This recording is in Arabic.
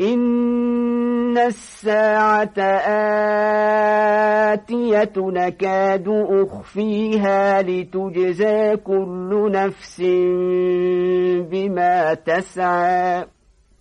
إن الساعة آتية نكاد أخفيها لتجزى كل نفس بما تسعى